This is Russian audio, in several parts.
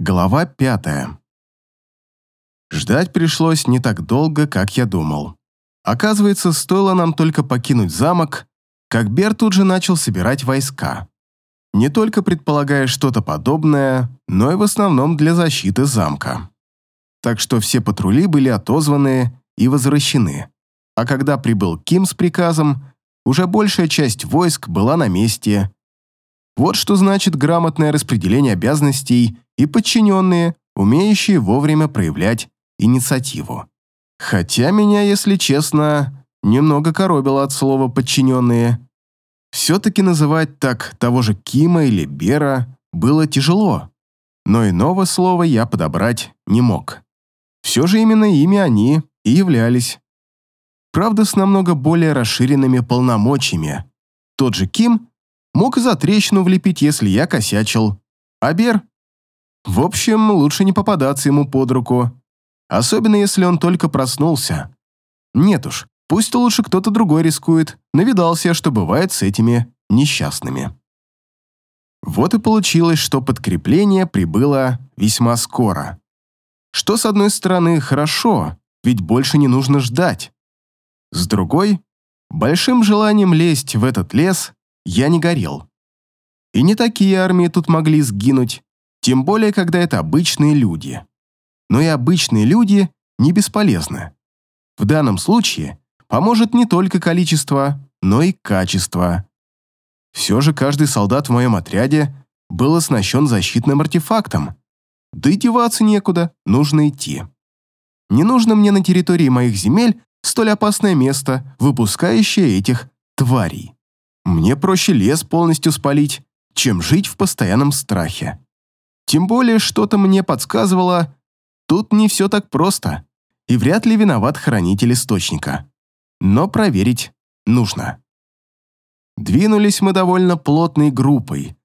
Глава пятая. Ждать пришлось не так долго, как я думал. Оказывается, стоило нам только покинуть замок, как Бер тут же начал собирать войска. Не только предполагая что-то подобное, но и в основном для защиты замка. Так что все патрули были отозваны и возвращены. А когда прибыл Ким с приказом, уже большая часть войск была на месте. Вот что значит грамотное распределение обязанностей и подчиненные, умеющие вовремя проявлять инициативу. Хотя меня, если честно, немного коробило от слова «подчиненные». Все-таки называть так того же Кима или Бера было тяжело, но иного слова я подобрать не мог. Все же именно ими они и являлись. Правда, с намного более расширенными полномочиями. Тот же Ким мог и за трещину влепить, если я косячил, а Бер в общем, лучше не попадаться ему под руку, особенно если он только проснулся. Нет уж, пусть лучше кто-то другой рискует, навидался, что бывает с этими несчастными. Вот и получилось, что подкрепление прибыло весьма скоро. Что, с одной стороны, хорошо, ведь больше не нужно ждать. С другой, большим желанием лезть в этот лес я не горел. И не такие армии тут могли сгинуть, тем более, когда это обычные люди. Но и обычные люди не бесполезны. В данном случае поможет не только количество, но и качество. Все же каждый солдат в моем отряде был оснащен защитным артефактом. Да и деваться некуда, нужно идти. Не нужно мне на территории моих земель столь опасное место, выпускающее этих тварей. Мне проще лес полностью спалить, чем жить в постоянном страхе. Тем более что-то мне подсказывало, тут не все так просто, и вряд ли виноват хранитель источника. Но проверить нужно. Двинулись мы довольно плотной группой.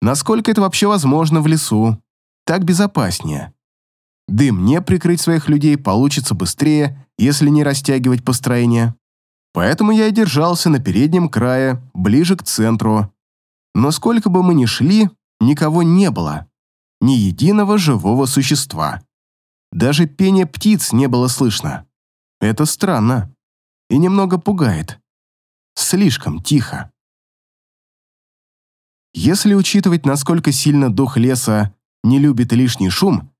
Насколько это вообще возможно в лесу? Так безопаснее. Дым мне прикрыть своих людей получится быстрее, если не растягивать построение. Поэтому я и держался на переднем крае, ближе к центру. Но сколько бы мы ни шли, никого не было ни единого живого существа. Даже пение птиц не было слышно. Это странно и немного пугает. Слишком тихо. Если учитывать, насколько сильно дух леса не любит лишний шум,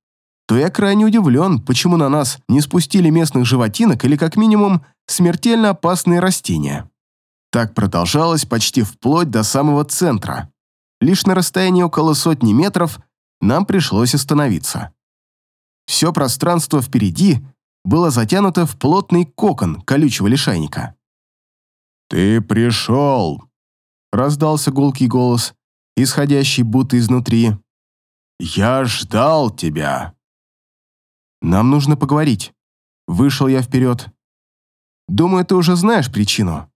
то я крайне удивлен, почему на нас не спустили местных животинок или как минимум смертельно опасные растения. Так продолжалось почти вплоть до самого центра. Лишь на расстоянии около сотни метров нам пришлось остановиться. Все пространство впереди было затянуто в плотный кокон колючего лишайника. «Ты пришел!» — раздался гулкий голос, исходящий будто изнутри. «Я ждал тебя!» «Нам нужно поговорить». Вышел я вперед. «Думаю, ты уже знаешь причину.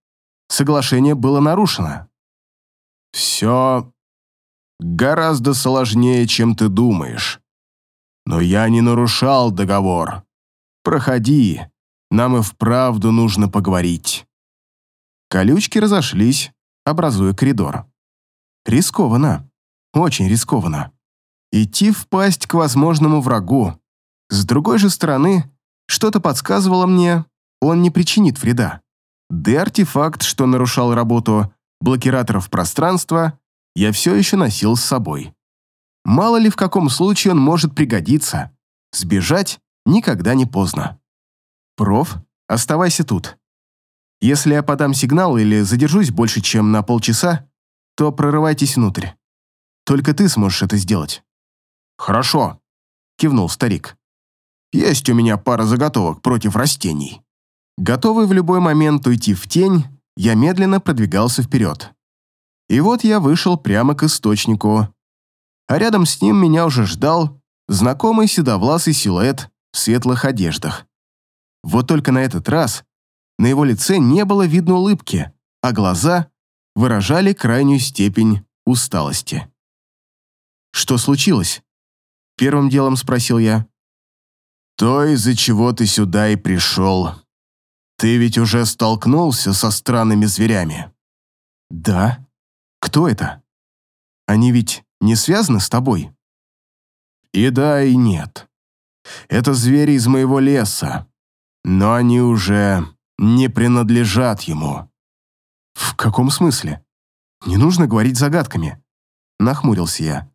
Соглашение было нарушено». «Все гораздо сложнее, чем ты думаешь. Но я не нарушал договор. Проходи, нам и вправду нужно поговорить». Колючки разошлись, образуя коридор. Рискованно. Очень рискованно. Идти в пасть к возможному врагу. С другой же стороны, что-то подсказывало мне, он не причинит вреда. Да артефакт, что нарушал работу блокираторов пространства, я все еще носил с собой. Мало ли в каком случае он может пригодиться. Сбежать никогда не поздно. Проф, оставайся тут. Если я подам сигнал или задержусь больше, чем на полчаса, то прорывайтесь внутрь. Только ты сможешь это сделать. Хорошо, кивнул старик. Есть у меня пара заготовок против растений. Готовый в любой момент уйти в тень, я медленно продвигался вперед. И вот я вышел прямо к источнику. А рядом с ним меня уже ждал знакомый седовласый силуэт в светлых одеждах. Вот только на этот раз на его лице не было видно улыбки, а глаза выражали крайнюю степень усталости. «Что случилось?» Первым делом спросил я. «То, из-за чего ты сюда и пришел. Ты ведь уже столкнулся со странными зверями?» «Да», кто это? Они ведь не связаны с тобой?» И да, и нет. Это звери из моего леса, но они уже не принадлежат ему. В каком смысле? Не нужно говорить загадками. Нахмурился я.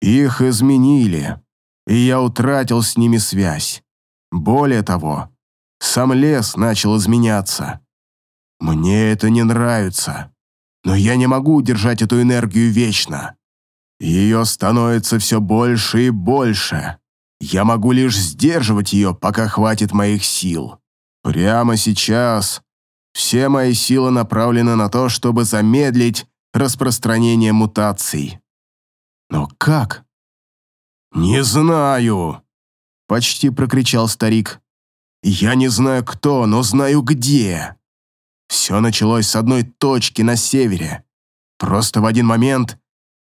Их изменили, и я утратил с ними связь. Более того, сам лес начал изменяться. Мне это не нравится, но я не могу удержать эту энергию вечно. Ее становится все больше и больше. Я могу лишь сдерживать ее, пока хватит моих сил. Прямо сейчас все мои силы направлены на то, чтобы замедлить распространение мутаций. Но как? «Не знаю!» — почти прокричал старик. «Я не знаю кто, но знаю где!» Все началось с одной точки на севере. Просто в один момент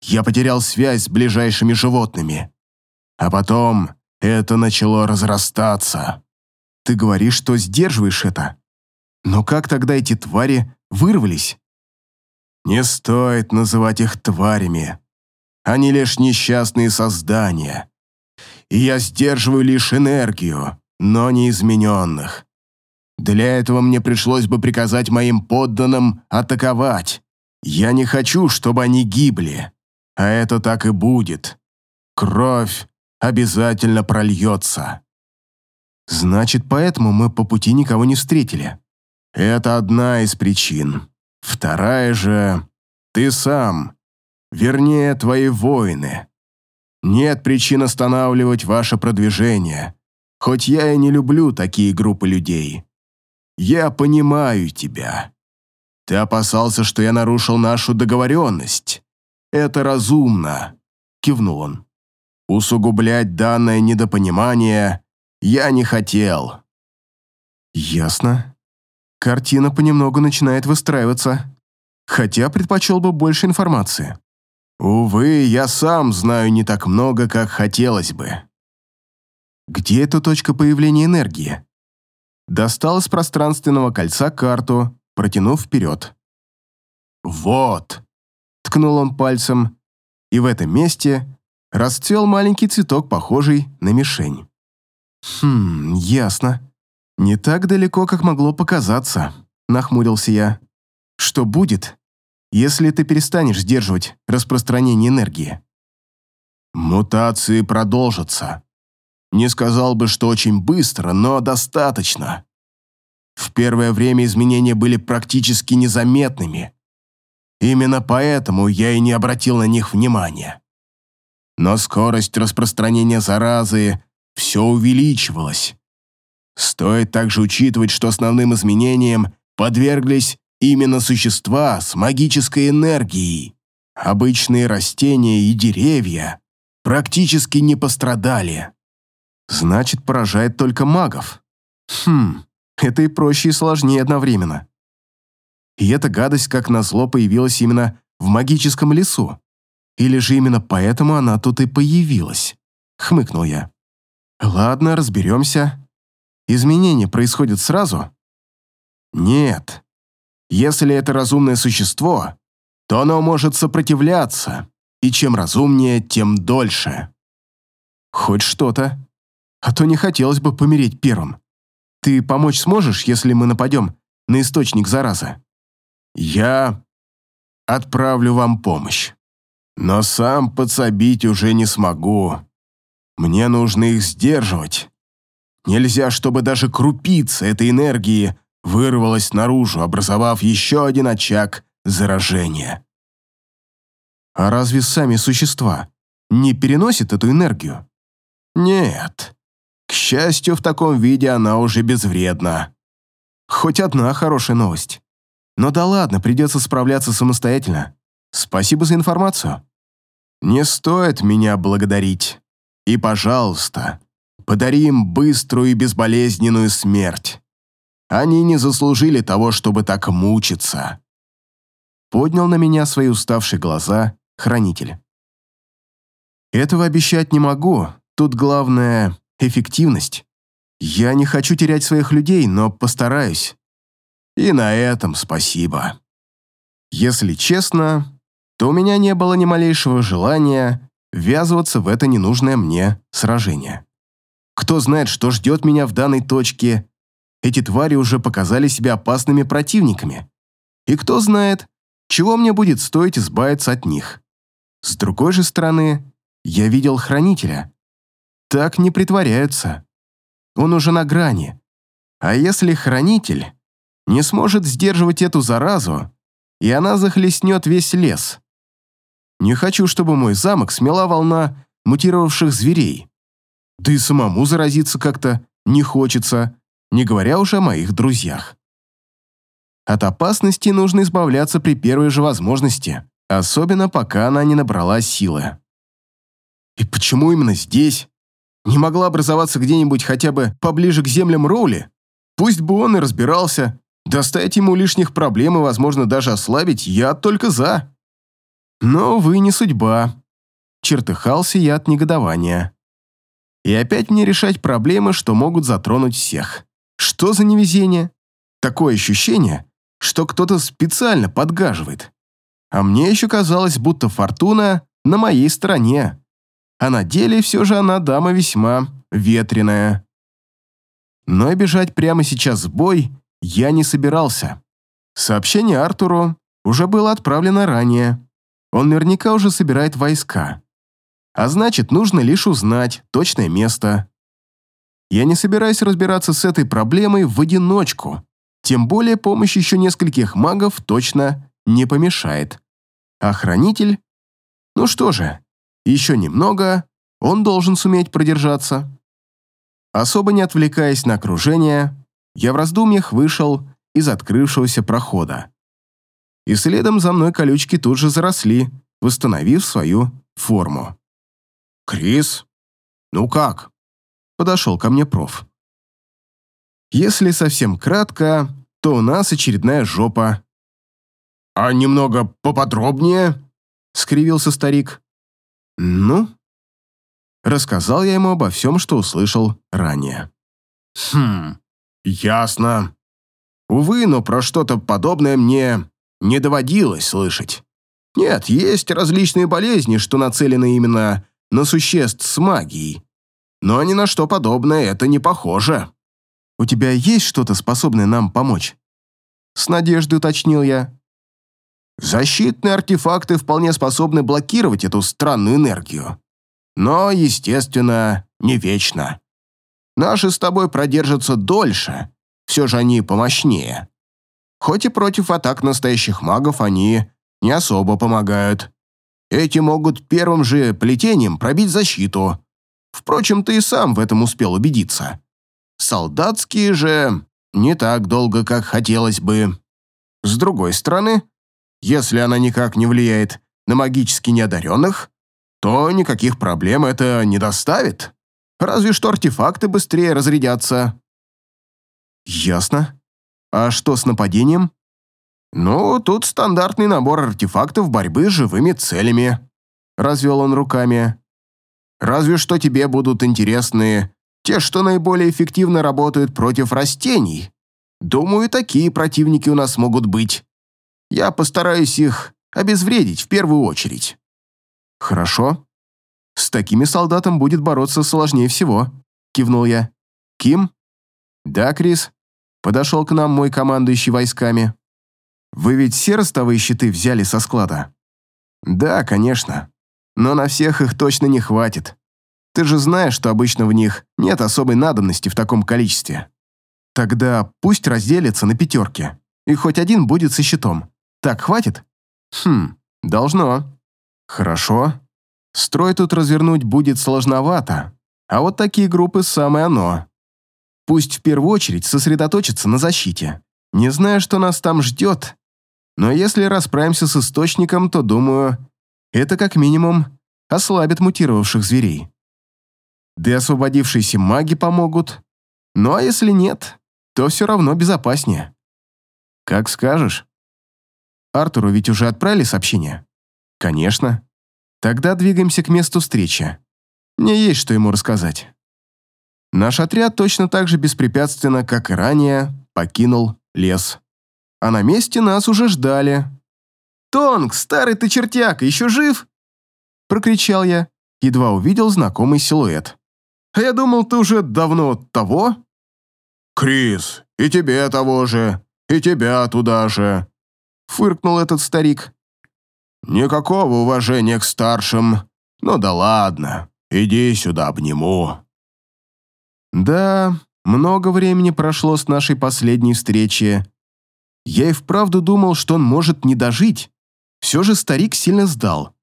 я потерял связь с ближайшими животными. А потом это начало разрастаться. Ты говоришь, что сдерживаешь это. Но как тогда эти твари вырвались? Не стоит называть их тварями. Они лишь несчастные создания. И я сдерживаю лишь энергию, но не измененных. Для этого мне пришлось бы приказать моим подданным атаковать. Я не хочу, чтобы они гибли. А это так и будет. Кровь обязательно прольется. Значит, поэтому мы по пути никого не встретили. Это одна из причин. Вторая же — ты сам, вернее, твои воины. Нет причин останавливать ваше продвижение, хоть я и не люблю такие группы людей. Я понимаю тебя. Ты опасался, что я нарушил нашу договоренность. Это разумно, кивнул он. Усугублять данное недопонимание я не хотел. Ясно. Картина понемногу начинает выстраиваться, хотя предпочел бы больше информации. Увы, я сам знаю не так много, как хотелось бы. Где эта точка появления энергии? Достал из пространственного кольца карту, протянув вперед. «Вот!» — ткнул он пальцем, и в этом месте расцвел маленький цветок, похожий на мишень. «Хм, ясно. Не так далеко, как могло показаться», — нахмурился я. «Что будет, если ты перестанешь сдерживать распространение энергии?» «Мутации продолжатся. Не сказал бы, что очень быстро, но достаточно. В первое время изменения были практически незаметными. Именно поэтому я и не обратил на них внимания но скорость распространения заразы все увеличивалась. Стоит также учитывать, что основным изменениям подверглись именно существа с магической энергией. Обычные растения и деревья практически не пострадали. Значит, поражает только магов. Хм, это и проще, и сложнее одновременно. И эта гадость, как назло, появилась именно в магическом лесу. Или же именно поэтому она тут и появилась? Хмыкнул я. Ладно, разберемся. Изменения происходят сразу? Нет. Если это разумное существо, то оно может сопротивляться, и чем разумнее, тем дольше. Хоть что-то. А то не хотелось бы помереть первым. Ты помочь сможешь, если мы нападем на источник заразы? Я отправлю вам помощь. Но сам подсобить уже не смогу. Мне нужно их сдерживать. Нельзя, чтобы даже крупица этой энергии вырвалась наружу, образовав еще один очаг заражения. А разве сами существа не переносят эту энергию? Нет. К счастью, в таком виде она уже безвредна. Хоть одна хорошая новость. Но да ладно, придется справляться самостоятельно. Спасибо за информацию. Не стоит меня благодарить. И, пожалуйста, подари им быструю и безболезненную смерть. Они не заслужили того, чтобы так мучиться. Поднял на меня свои уставшие глаза хранитель. Этого обещать не могу. Тут главное — эффективность. Я не хочу терять своих людей, но постараюсь. И на этом спасибо. Если честно, то у меня не было ни малейшего желания ввязываться в это ненужное мне сражение. Кто знает, что ждет меня в данной точке. Эти твари уже показали себя опасными противниками. И кто знает, чего мне будет стоить избавиться от них. С другой же стороны, я видел Хранителя. Так не притворяются. Он уже на грани. А если Хранитель не сможет сдерживать эту заразу, и она захлестнет весь лес? Не хочу, чтобы мой замок смела волна мутировавших зверей. Да и самому заразиться как-то не хочется, не говоря уже о моих друзьях. От опасности нужно избавляться при первой же возможности, особенно пока она не набрала силы. И почему именно здесь? Не могла образоваться где-нибудь хотя бы поближе к землям Роули? Пусть бы он и разбирался. Доставить ему лишних проблем и, возможно, даже ослабить, я только за. Но, вы не судьба. Чертыхался я от негодования. И опять мне решать проблемы, что могут затронуть всех. Что за невезение? Такое ощущение, что кто-то специально подгаживает. А мне еще казалось, будто фортуна на моей стороне. А на деле все же она дама весьма ветреная. Но и бежать прямо сейчас в бой я не собирался. Сообщение Артуру уже было отправлено ранее. Он наверняка уже собирает войска. А значит, нужно лишь узнать точное место. Я не собираюсь разбираться с этой проблемой в одиночку. Тем более помощь еще нескольких магов точно не помешает. А хранитель? Ну что же, еще немного, он должен суметь продержаться. Особо не отвлекаясь на окружение, я в раздумьях вышел из открывшегося прохода. И следом за мной колючки тут же заросли, восстановив свою форму. «Крис, ну как?» — подошел ко мне проф. Если совсем кратко, то у нас очередная жопа. «А немного поподробнее?» — скривился старик. «Ну?» Рассказал я ему обо всем, что услышал ранее. «Хм, ясно. Увы, но про что-то подобное мне не доводилось слышать. Нет, есть различные болезни, что нацелены именно на существ с магией. Но ни на что подобное это не похоже. У тебя есть что-то, способное нам помочь?» С надеждой уточнил я. Защитные артефакты вполне способны блокировать эту странную энергию. Но, естественно, не вечно. Наши с тобой продержатся дольше, все же они помощнее. Хоть и против атак настоящих магов они не особо помогают. Эти могут первым же плетением пробить защиту. Впрочем, ты и сам в этом успел убедиться. Солдатские же не так долго, как хотелось бы. С другой стороны, если она никак не влияет на магически неодаренных, то никаких проблем это не доставит. Разве что артефакты быстрее разрядятся. Ясно. А что с нападением? Ну, тут стандартный набор артефактов борьбы с живыми целями. Развел он руками. Разве что тебе будут интересны те, что наиболее эффективно работают против растений. Думаю, такие противники у нас могут быть. Я постараюсь их обезвредить в первую очередь». «Хорошо. С такими солдатом будет бороться сложнее всего», — кивнул я. «Ким?» «Да, Крис», — подошел к нам мой командующий войсками. «Вы ведь все ростовые щиты взяли со склада?» «Да, конечно. Но на всех их точно не хватит. Ты же знаешь, что обычно в них нет особой надобности в таком количестве. Тогда пусть разделятся на пятерки, и хоть один будет со щитом. Так, хватит? Хм, должно. Хорошо. Строй тут развернуть будет сложновато, а вот такие группы самое оно. Пусть в первую очередь сосредоточатся на защите. Не знаю, что нас там ждет, но если расправимся с источником, то, думаю, это как минимум ослабит мутировавших зверей. Да и освободившиеся маги помогут. Ну а если нет, то все равно безопаснее. Как скажешь. Артуру ведь уже отправили сообщение? Конечно. Тогда двигаемся к месту встречи. Мне есть что ему рассказать. Наш отряд точно так же беспрепятственно, как и ранее, покинул лес. А на месте нас уже ждали. «Тонг, старый ты чертяк, еще жив?» Прокричал я, едва увидел знакомый силуэт. «А я думал, ты уже давно того?» «Крис, и тебе того же, и тебя туда же», — фыркнул этот старик. «Никакого уважения к старшим. Ну да ладно, иди сюда, обниму». Да, много времени прошло с нашей последней встречи. Я и вправду думал, что он может не дожить. Все же старик сильно сдал.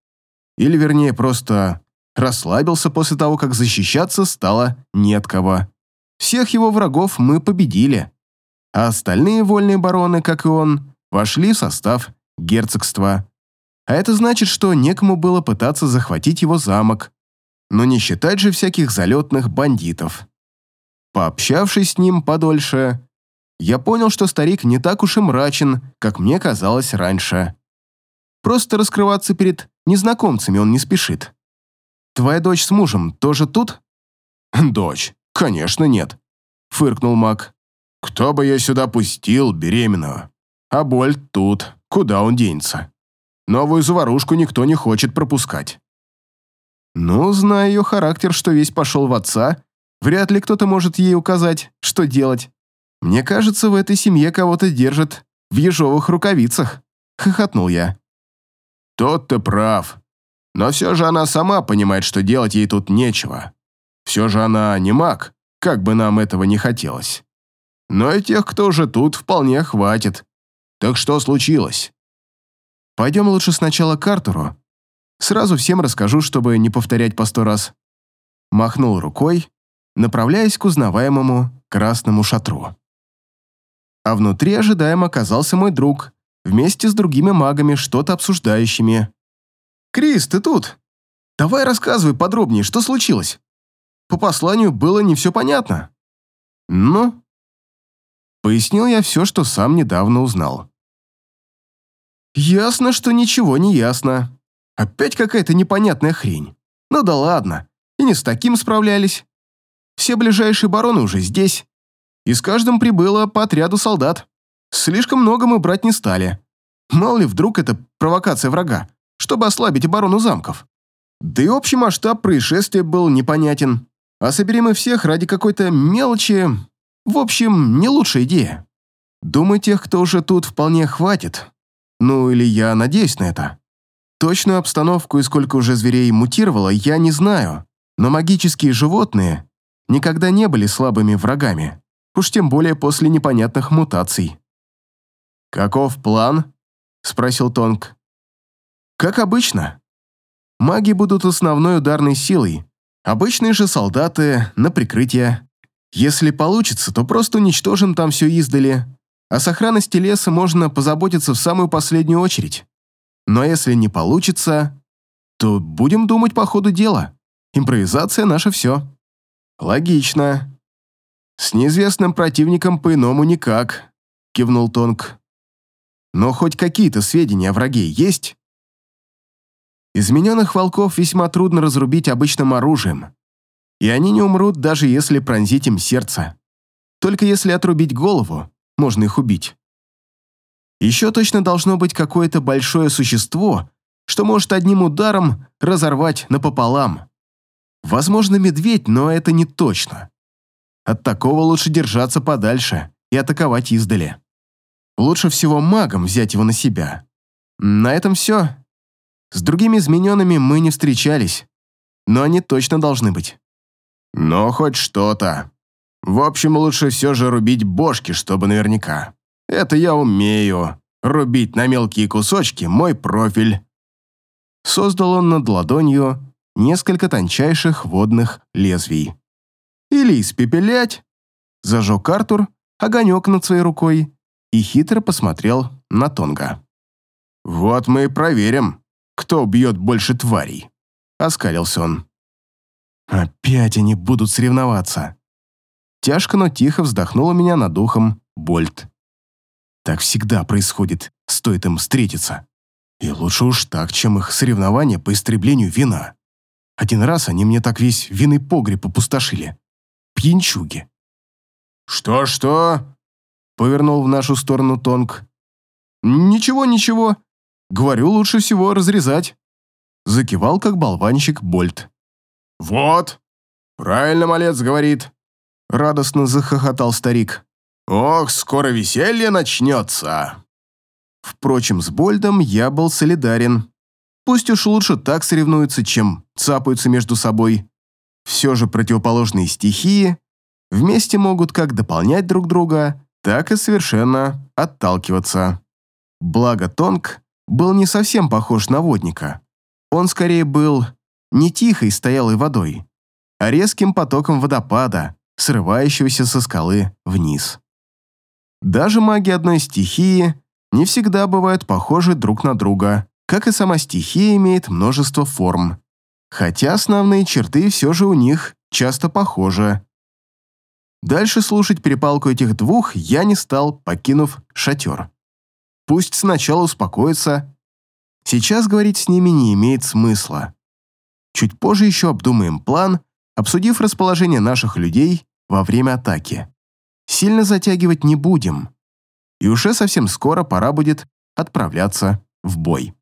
Или, вернее, просто расслабился после того, как защищаться стало не от кого. Всех его врагов мы победили. А остальные вольные бароны, как и он, вошли в состав герцогства. А это значит, что некому было пытаться захватить его замок. Но не считать же всяких залетных бандитов. Пообщавшись с ним подольше, я понял, что старик не так уж и мрачен, как мне казалось раньше. Просто раскрываться перед незнакомцами он не спешит. «Твоя дочь с мужем тоже тут?» «Дочь? Конечно, нет», — фыркнул маг. «Кто бы я сюда пустил беременную? А Боль тут, куда он денется? Новую заварушку никто не хочет пропускать». «Ну, зная ее характер, что весь пошел в отца, вряд ли кто-то может ей указать, что делать. Мне кажется, в этой семье кого-то держат в ежовых рукавицах», — хохотнул я. «Тот ты прав. Но все же она сама понимает, что делать ей тут нечего. Все же она не маг, как бы нам этого не хотелось. Но и тех, кто уже тут, вполне хватит. Так что случилось?» «Пойдем лучше сначала к Артуру. Сразу всем расскажу, чтобы не повторять по сто раз». Махнул рукой, направляясь к узнаваемому красному шатру. А внутри ожидаемо оказался мой друг, вместе с другими магами, что-то обсуждающими. «Крис, ты тут? Давай рассказывай подробнее, что случилось. По посланию было не все понятно». «Ну?» Пояснил я все, что сам недавно узнал. «Ясно, что ничего не ясно. Опять какая-то непонятная хрень. Ну да ладно, и не с таким справлялись. Все ближайшие бароны уже здесь, и с каждым прибыло по отряду солдат. Слишком много мы брать не стали. Мало ли, вдруг это провокация врага, чтобы ослабить оборону замков. Да и общий масштаб происшествия был непонятен. А собери мы всех ради какой-то мелочи... В общем, не лучшая идея. Думаю, тех, кто уже тут, вполне хватит. Ну, или я надеюсь на это. Точную обстановку и сколько уже зверей мутировало, я не знаю. Но магические животные никогда не были слабыми врагами. Уж тем более после непонятных мутаций. «Каков план?» — спросил Тонг. «Как обычно. Маги будут основной ударной силой, обычные же солдаты на прикрытие. Если получится, то просто уничтожим там все издали, а с охранности леса можно позаботиться в самую последнюю очередь. Но если не получится, то будем думать по ходу дела. Импровизация — наше все». «Логично. С неизвестным противником по-иному никак», — кивнул Тонг. Но хоть какие-то сведения о враге есть? Измененных волков весьма трудно разрубить обычным оружием, и они не умрут, даже если пронзить им сердце. Только если отрубить голову, можно их убить. Еще точно должно быть какое-то большое существо, что может одним ударом разорвать напополам. Возможно, медведь, но это не точно. От такого лучше держаться подальше и атаковать издали. Лучше всего магом взять его на себя. На этом все. С другими измененными мы не встречались, но они точно должны быть. Но хоть что-то. В общем, лучше все же рубить бошки, чтобы наверняка. Это я умею. Рубить на мелкие кусочки мой профиль. Создал он над ладонью несколько тончайших водных лезвий. Или испепелять. Зажег Артур огонек над своей рукой и хитро посмотрел на Тонга. «Вот мы и проверим, кто бьет больше тварей», — оскалился он. «Опять они будут соревноваться». Тяжко, но тихо вздохнула меня над духом Больт. Так всегда происходит, стоит им встретиться. И лучше уж так, чем их соревнования по истреблению вина. Один раз они мне так весь винный погреб опустошили. Пьянчуги. «Что-что?» Повернул в нашу сторону Тонг. «Ничего, ничего. Говорю, лучше всего разрезать». Закивал, как болванчик, Больт. «Вот! Правильно малец говорит!» Радостно захохотал старик. «Ох, скоро веселье начнется!» Впрочем, с Больдом я был солидарен. Пусть уж лучше так соревнуются, чем цапаются между собой. Все же противоположные стихии вместе могут как дополнять друг друга, так и совершенно отталкиваться. Благо Тонг был не совсем похож на водника. Он скорее был не тихой стоялой водой, а резким потоком водопада, срывающегося со скалы вниз. Даже маги одной стихии не всегда бывают похожи друг на друга, как и сама стихия имеет множество форм, хотя основные черты все же у них часто похожи. Дальше слушать перепалку этих двух я не стал, покинув шатер. Пусть сначала успокоятся. Сейчас говорить с ними не имеет смысла. Чуть позже еще обдумаем план, обсудив расположение наших людей во время атаки. Сильно затягивать не будем. И уже совсем скоро пора будет отправляться в бой.